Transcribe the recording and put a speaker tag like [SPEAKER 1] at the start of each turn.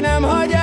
[SPEAKER 1] nem hagy